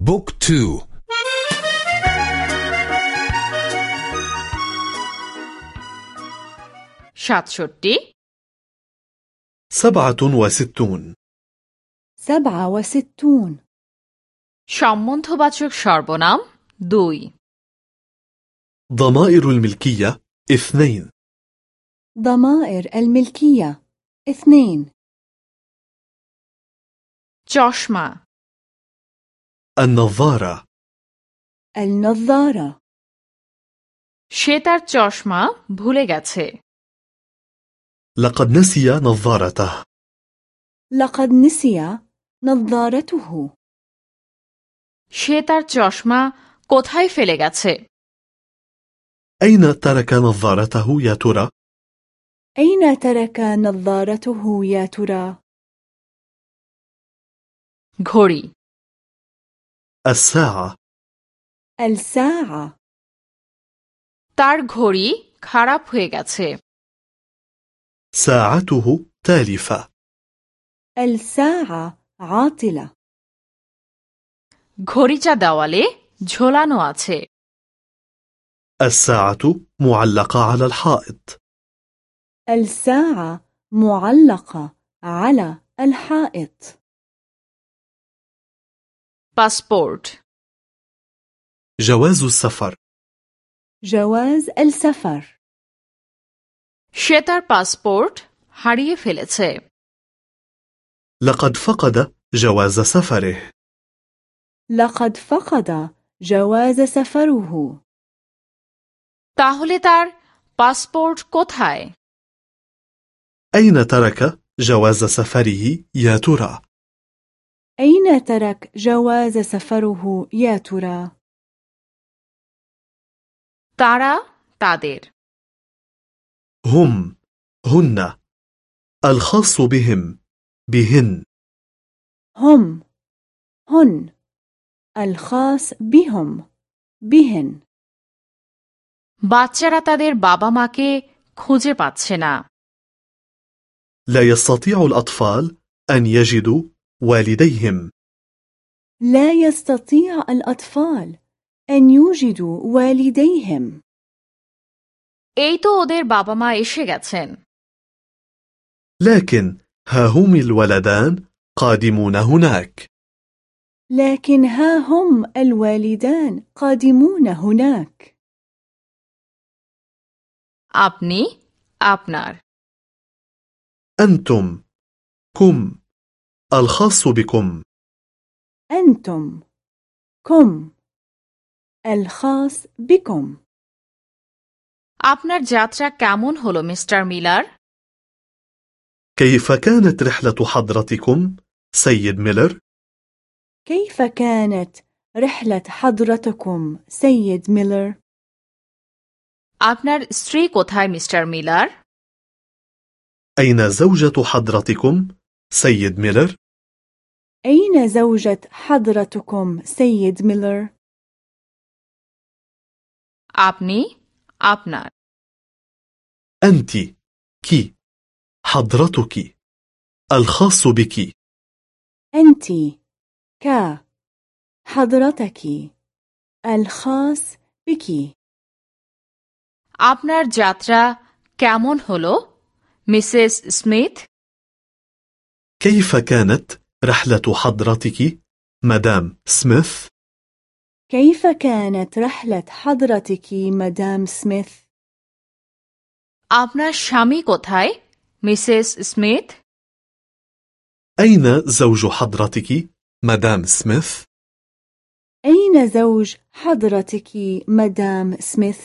book two. সাতষট্টি سبعة وستون. سبعة وستون. সম্বন্ধবাচক সর্বনাম দুই ضمائر الملكية اثنين. ضمائر الملكية اثنين. جوشما النظارة النظارة সে তার চশমা ভুলে গেছে لقد نسي نظارته لقد نسي نظارته সে তার চশমা কোথায় ফেলে গেছে أين ترك نظارته يا ترى؟ أين ترك نظارته يا ترى؟ ঘড়ি الساعة الساعة তার ঘড়ি খারাপ হয়ে গেছে ساعته تالفة الساعة عاطلة ঘড়িটা দেওয়ালে ঝোলানো আছে الساعة معلقة على الحائط الساعة معلقة على الحائط পাসপোর্ট جواز السفر جواز السفر সে তার পাসপোর্ট হারিয়ে ফেলেছে لقد فقد جواز سفره لقد فقد جواز سفره তাহলে তার পাসপোর্ট কোথায় أين ترك جواز سفره يا ترى؟ أين ترك جواز سفره يا ترى؟ তারা তাদের هم هن الخاص بهم بهن هم هن الخاص بهم بهن বাচ্চারা তাদের বাবা মাকে খুঁজে পাচ্ছে না لا يستطيع الأطفال أن يجدوا والديهم لا يستطيع الأطفال أن يوجدوا والديهم এই তো ওদের বাবা মা এসে গেছেন لكن ها هم الولدان قادمون هناك لكن ها هم الوالدان قادمون هناك আপনি আপনার أنتم كم الخاص بكم أنتم كم الخاص بكم আপনার যাত্রা কেমন হলো মিস্টার মিলার كيف كانت رحلة حضرتكم سيد ميلر؟ كيف كانت رحلة حضرتكم سيد ميلر؟ আপনার স্ত্রী কোথায় মিস্টার মিলার أين زوجة حضرتكم سيد ميلر؟ أين زوجة حضرتكم سيد ميلر؟ আপনি আপনার أنت كي حضرتك الخاص بك أنت ك حضرتك الخاص بك আপনার যাত্রা কেমন হলো মিসেস স্মিথ كيف كانت رحلة حضرتك مدام سميث؟ كيف كانت رحلة حضرتك مدام سميث؟ আপনার স্বামী কোথায় মিসেস স্মিথ أين زوج حضرتك مدام سميث؟ أين زوج حضرتك مدام سميث؟